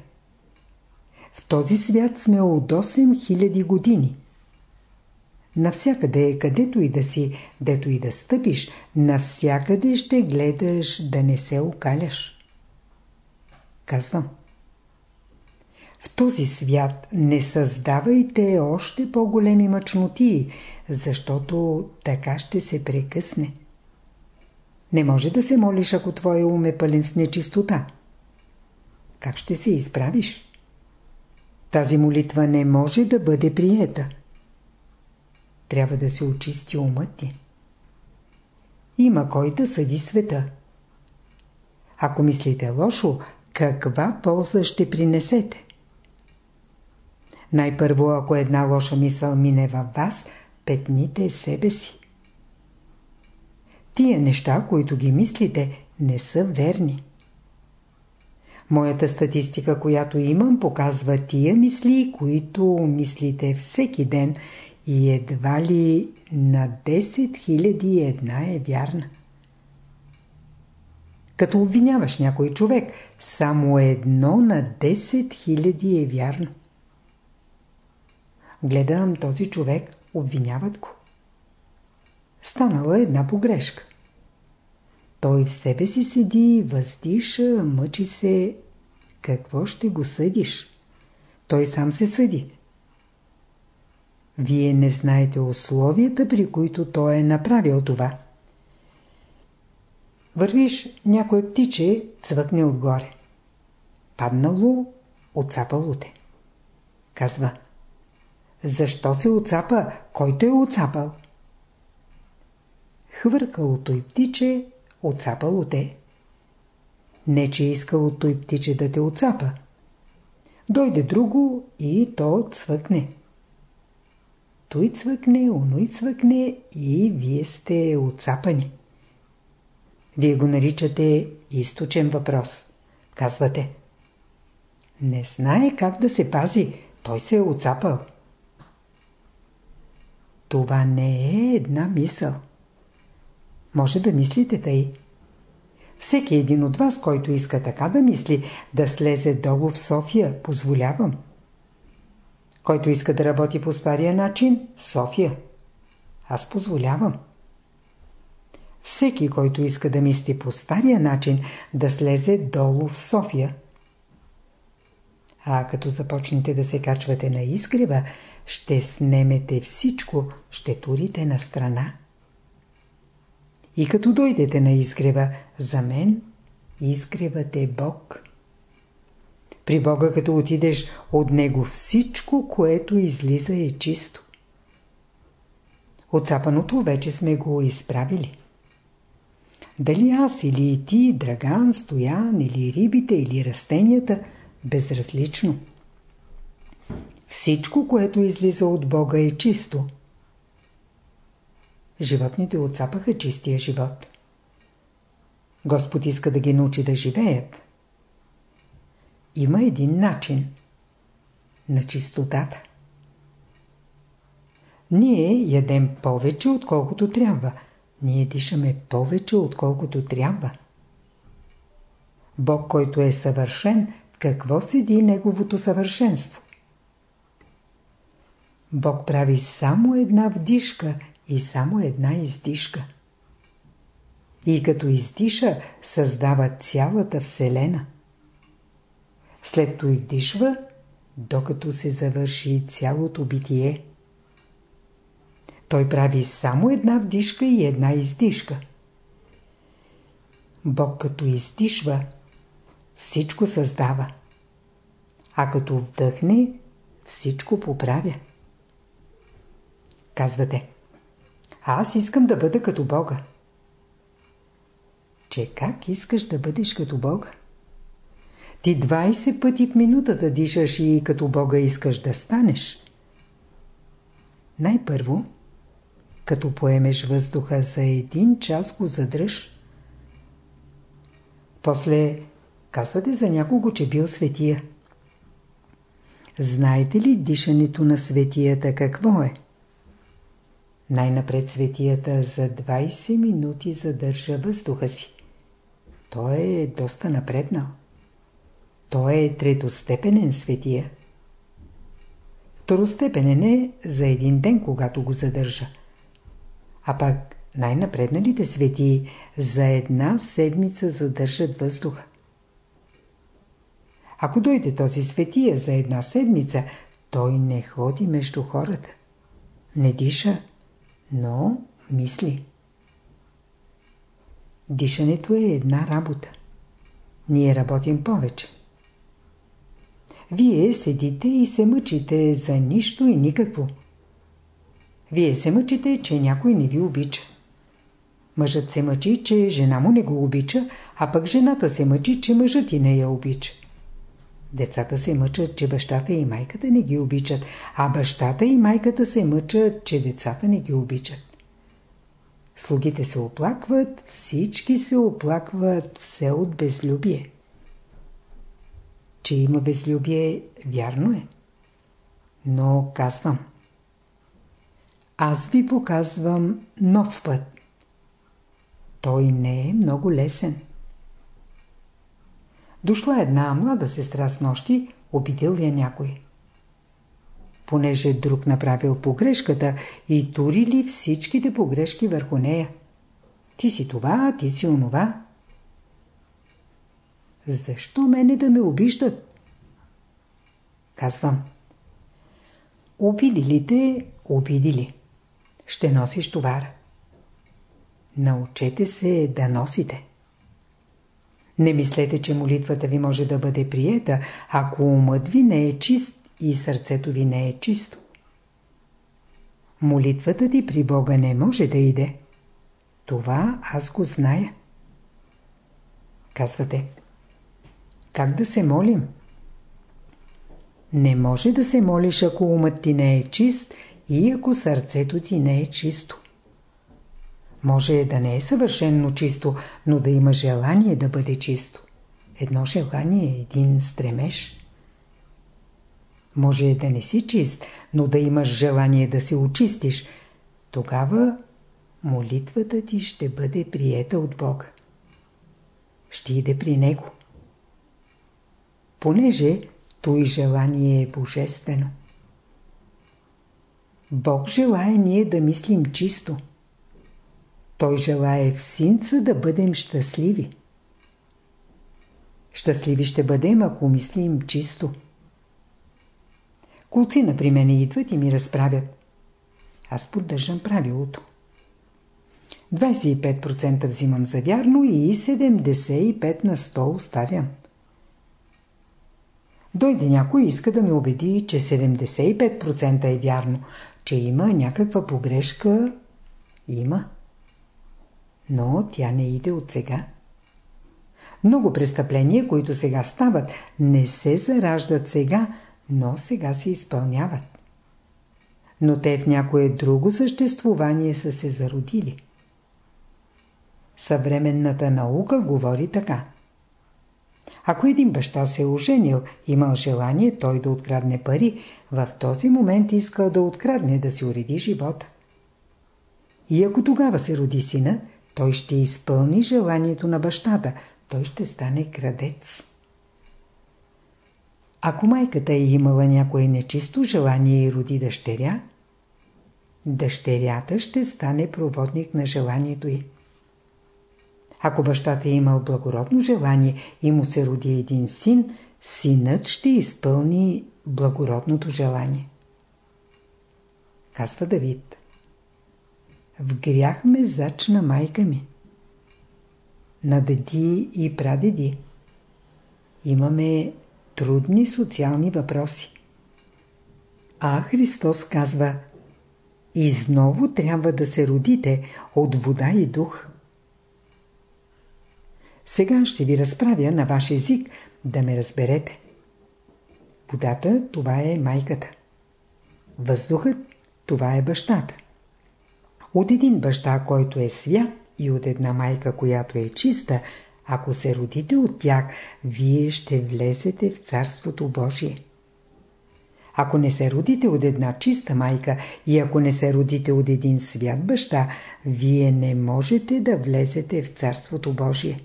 В този свят сме от 8000 години. Навсякъде, където и да си, дето и да стъпиш, навсякъде ще гледаш да не се окаляш. Казвам. В този свят не създавайте още по-големи мъчноти, защото така ще се прекъсне. Не може да се молиш, ако твоя ум е пълен с нечистота. Как ще се изправиш? Тази молитва не може да бъде приета. Трябва да се очисти умът ти. Има кой да съди света. Ако мислите лошо, каква полза ще принесете? Най-първо, ако една лоша мисъл мине във вас, петните себе си. Тия неща, които ги мислите, не са верни. Моята статистика, която имам, показва тия мисли, които мислите всеки ден и едва ли на 10 000 една е вярна. Като обвиняваш някой човек, само едно на 10 000 е вярно. Гледам този човек, обвиняват го. Станала една погрешка. Той в себе си седи, въздиша, мъчи се. Какво ще го съдиш? Той сам се съди. Вие не знаете условията, при които той е направил това. Вървиш, някое птиче цвъкне отгоре. Паднало, отцапало те. Казва. Защо се отцапа? Кой те е отцапал? Хвъркалото и птиче, отцапало те. Не, че е искало той птиче да те отцапа. Дойде друго и то цвъкне. Той цвъкне, оной цвъкне и вие сте отцапани. Вие го наричате източен въпрос. Казвате. Не знае как да се пази. Той се е отцапал. Това не е една мисъл. Може да мислите тъй. Всеки един от вас, който иска така да мисли, да слезе долу в София, позволявам. Който иска да работи по стария начин, София. Аз позволявам. Всеки, който иска да мисли по стария начин, да слезе долу в София. А като започнете да се качвате на изгрева, ще снемете всичко, ще турите на страна. И като дойдете на изгрева, за мен изгревът е Бог. При Бога като отидеш, от Него всичко, което излиза е чисто. Отцапаното вече сме го изправили. Дали аз или ти, Драган, Стоян, или рибите, или растенията, безразлично. Всичко, което излиза от Бога е чисто. Животните отцапаха чистия живот. Господ иска да ги научи да живеят. Има един начин. На чистотата. Ние ядем повече, отколкото трябва. Ние дишаме повече, отколкото трябва. Бог, който е съвършен, какво седи неговото съвършенство? Бог прави само една вдишка и само една издишка. И като издиша, създава цялата Вселена. След това вдишва, докато се завърши цялото битие. Той прави само една вдишка и една издишка. Бог като издишва, всичко създава. А като вдъхне, всичко поправя. Казвате, аз искам да бъда като Бога. Че как искаш да бъдеш като Бога? Ти 20 пъти в минутата дишаш и като Бога искаш да станеш. Най-първо, като поемеш въздуха за един час го задръж. После казвате за някого, че бил светия. Знаете ли дишането на светията какво е? Най-напред светията за 20 минути задържа въздуха си. Той е доста напреднал. Той е третостепенен светия. Второстепенен е за един ден, когато го задържа. А пак най-напредналите светии за една седмица задържат въздуха. Ако дойде този светия за една седмица, той не ходи между хората. Не диша, но мисли. Дишането е една работа. Ние работим повече. Вие седите и се мъчите за нищо и никакво. Вие се мъчите, че някой не ви обича. Мъжът се мъчи, че жена му не го обича, а пък жената се мъчи, че мъжът и не я обича. Децата се мъчат, че бащата и майката не ги обичат, а бащата и майката се мъчат, че децата не ги обичат. Слугите се оплакват, всички се оплакват все от безлюбие. Че има безлюбие, вярно е. Но казвам. Аз ви показвам нов път. Той не е много лесен. Дошла една млада сестра с нощи, обидил я някой. Понеже друг направил погрешката и турили всичките погрешки върху нея. Ти си това, ти си онова. Защо мене да ме обиждат? Казвам. Обидили те, обидили. Ще носиш товара. Научете се да носите. Не мислете, че молитвата ви може да бъде приета, ако умът ви не е чист и сърцето ви не е чисто. Молитвата ти при Бога не може да иде. Това аз го зная. Казвате, как да се молим? Не може да се молиш, ако умът ти не е чист и ако сърцето ти не е чисто. Може да не е съвършенно чисто, но да има желание да бъде чисто. Едно желание, един стремеж. Може да не си чист, но да имаш желание да се очистиш. Тогава молитвата ти ще бъде приета от Бога. Ще иде при Него. Понеже той желание е божествено. Бог желая ние да мислим чисто. Той желае в синца да бъдем щастливи. Щастливи ще бъдем, ако мислим чисто. Кулци, например, не идват и ми разправят. Аз поддържам правилото. 25% взимам за вярно и 75 на 100 оставям. Дойде някой иска да ме убеди, че 75% е вярно, че има някаква погрешка. Има но тя не иде от сега. Много престъпления, които сега стават, не се зараждат сега, но сега се изпълняват. Но те в някое друго съществувание са се зародили. Съвременната наука говори така. Ако един баща се е оженил, имал желание той да открадне пари, в този момент искал да открадне да си уреди живота. И ако тогава се роди сина, той ще изпълни желанието на бащата. Той ще стане крадец. Ако майката е имала някое нечисто желание и роди дъщеря, дъщерята ще стане проводник на желанието й. Ако бащата е имал благородно желание и му се роди един син, синът ще изпълни благородното желание. Казва Давид. В грях ме зачна майка ми. На деди и прадеди. Имаме трудни социални въпроси. А Христос казва Изново трябва да се родите от вода и дух. Сега ще ви разправя на ваш език да ме разберете. Водата – това е майката. Въздухът – това е бащата. От един баща, който е свят и от една майка, която е чиста, ако се родите от тях, вие ще влезете в Царството Божие. Ако не се родите от една чиста майка и ако не се родите от един свят баща, вие не можете да влезете в Царството Божие.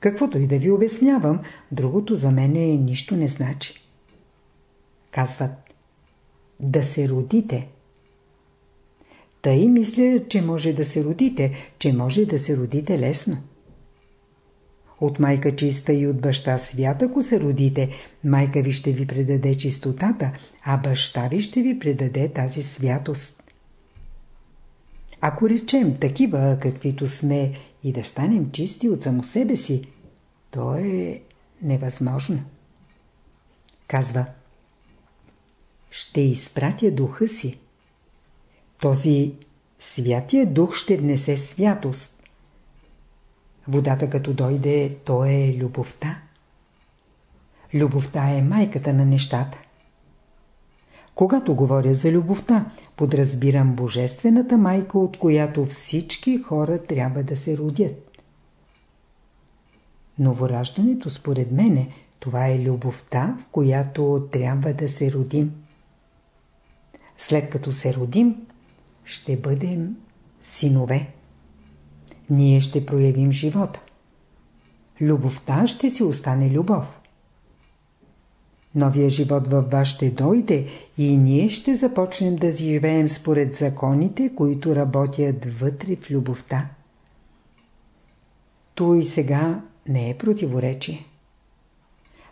Каквото и да ви обяснявам, другото за мене нищо не значи. Казват, да се родите – тъй мисля, че може да се родите, че може да се родите лесно. От майка чиста и от баща свят, ако се родите, майка ви ще ви предаде чистотата, а баща ви ще ви предаде тази святост. Ако речем такива, каквито сме, и да станем чисти от само себе си, то е невъзможно. Казва, ще изпратя духа си. Този святия дух ще внесе святост. Водата като дойде, то е любовта. Любовта е майката на нещата. Когато говоря за любовта, подразбирам божествената майка, от която всички хора трябва да се родят. Новораждането, според мене, това е любовта, в която трябва да се родим. След като се родим, ще бъдем синове. Ние ще проявим живота. Любовта ще си остане любов. Новия живот във вас ще дойде и ние ще започнем да живеем според законите, които работят вътре в любовта. То и сега не е противоречие.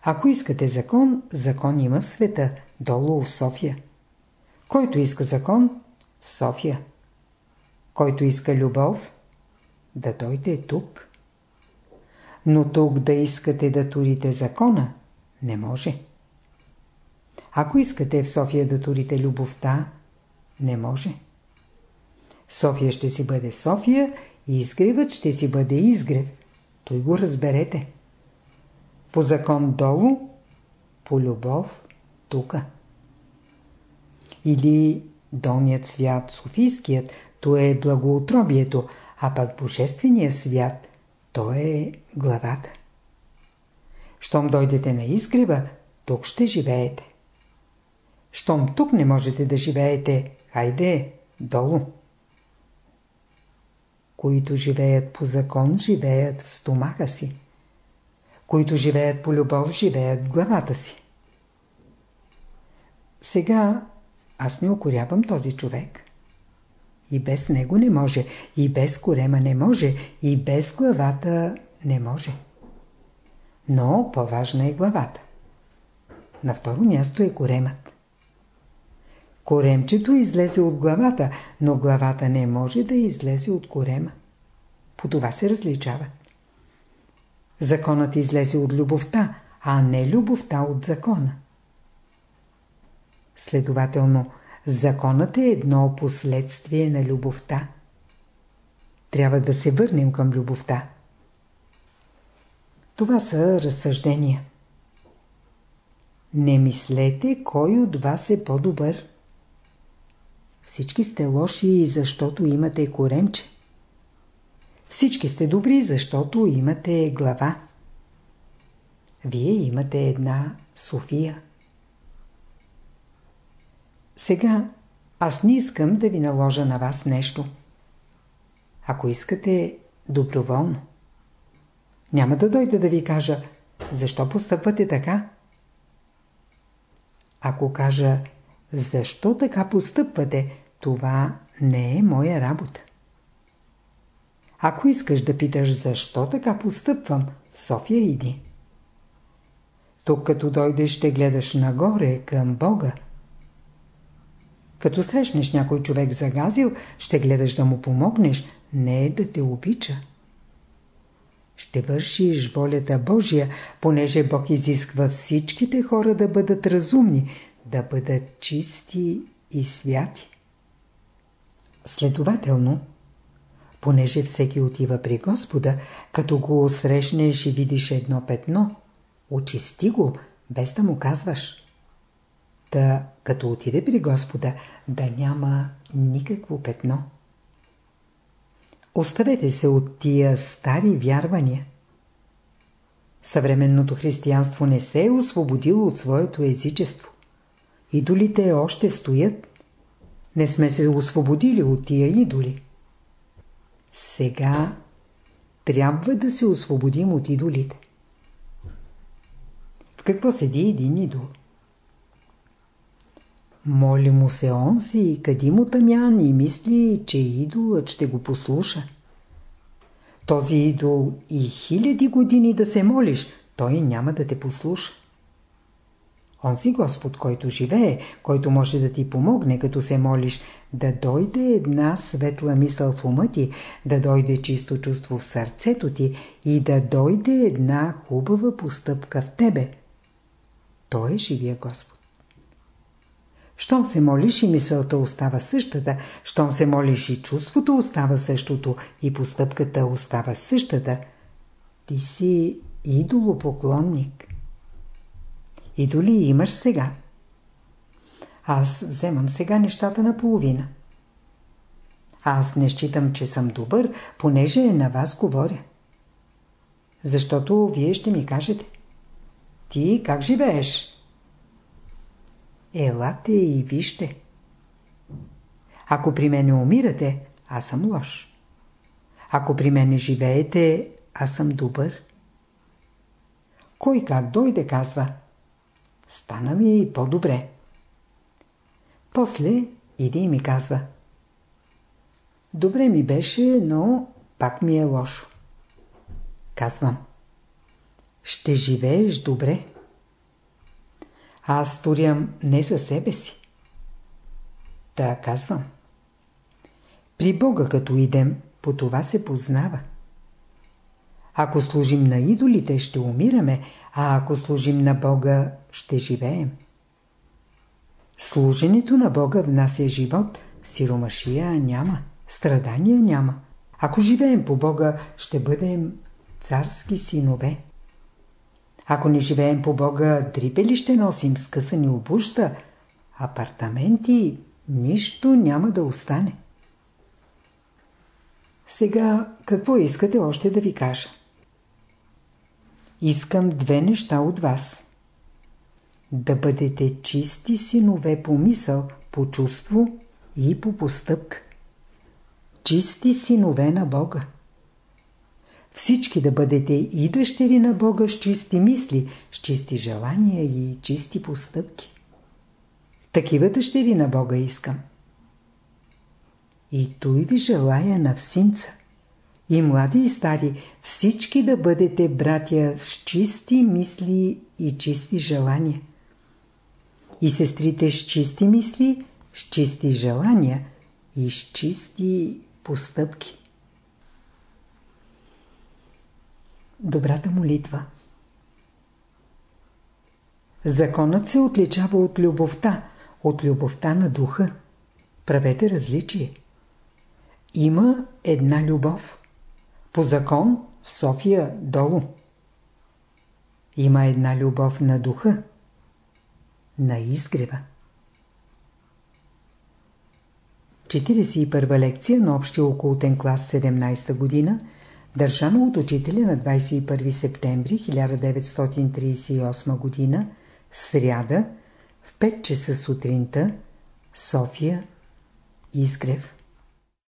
Ако искате закон, закон има в света, долу в София. Който иска закон, в София. Който иска любов, да дойде тук. Но тук да искате да турите закона, не може. Ако искате в София да турите любовта, не може. София ще си бъде София и изгревът ще си бъде изгрев. Той го разберете. По закон долу, по любов тука. Или долният свят, Софийският, то е благоутробието, а пък Божественият свят, то е главата. Щом дойдете на изгрева, тук ще живеете. Щом тук не можете да живеете, хайде, долу. Които живеят по закон, живеят в стомаха си. Които живеят по любов, живеят в главата си. Сега аз не укорявам този човек. И без него не може, и без корема не може, и без главата не може. Но по-важна е главата. На второ място е коремът. Коремчето излезе от главата, но главата не може да излезе от корема. По това се различават. Законът излезе от любовта, а не любовта от закона. Следователно, законът е едно последствие на любовта. Трябва да се върнем към любовта. Това са разсъждения. Не мислете кой от вас е по-добър. Всички сте лоши, защото имате коремче. Всички сте добри, защото имате глава. Вие имате една София. Сега аз не искам да ви наложа на вас нещо. Ако искате, доброволно. Няма да дойда да ви кажа, защо постъпвате така. Ако кажа, защо така постъпвате, това не е моя работа. Ако искаш да питаш защо така постъпвам, в София иди. Тук като дойдеш ще гледаш нагоре, към Бога. Като срещнеш някой човек загазил, ще гледаш да му помогнеш, не да те обича. Ще вършиш волята Божия, понеже Бог изисква всичките хора да бъдат разумни, да бъдат чисти и святи. Следователно, понеже всеки отива при Господа, като го срещнеш и видиш едно петно, очисти го, без да му казваш. Та, като отиде при Господа, да няма никакво петно. Оставете се от тия стари вярвания. Съвременното християнство не се е освободило от своето езичество. Идолите още стоят. Не сме се освободили от тия идоли. Сега трябва да се освободим от идолите. В какво седи един идол? Моли му се онзи къди му тъмян и мисли, че идолът ще го послуша. този идол и хиляди години да се молиш, той няма да те послуша. Онзи Господ, който живее, който може да ти помогне, като се молиш, да дойде една светла мисъл в ума ти, да дойде чисто чувство в сърцето ти и да дойде една хубава постъпка в тебе. Той е живия Господ. Щом се молиш и мисълта остава същата, щом се молиш и чувството остава същото и постъпката остава същата, ти си идолопоклонник. Идоли имаш сега. Аз вземам сега нещата на половина. Аз не считам, че съм добър, понеже на вас говоря. Защото вие ще ми кажете. Ти как живееш? Елате и вижте. Ако при мене умирате, аз съм лош. Ако при мене живеете, аз съм добър. Кой как дойде, казва. Стана ми по-добре. После иде и ми казва. Добре ми беше, но пак ми е лошо. Казвам. Ще живееш добре. Аз турям не за себе си. Та казвам. При Бога като идем, по това се познава. Ако служим на идолите, ще умираме, а ако служим на Бога, ще живеем. Служенето на Бога внася живот, сиромашия няма, страдания няма. Ако живеем по Бога, ще бъдем царски синове. Ако не живеем по Бога, дрипели ще носим скъсани обуща, апартаменти, нищо няма да остане. Сега какво искате още да ви кажа? Искам две неща от вас. Да бъдете чисти синове по мисъл, по чувство и по постъпка. Чисти синове на Бога. Всички да бъдете и дъщери на Бога с чисти мисли, с чисти желания и чисти постъпки. Такива дъщери на Бога искам. И той ви желая на всинца. И млади и стари, всички да бъдете братя с чисти мисли и чисти желания. И сестрите с чисти мисли, с чисти желания и с чисти постъпки. Добрата молитва Законът се отличава от любовта, от любовта на духа. Правете различие. Има една любов. По закон в София долу. Има една любов на духа. На изгрева. 41 лекция на общия окултен клас 17 година, държана от учителя на 21 септември 1938 година, сряда, в 5 часа сутринта, София, Изгрев.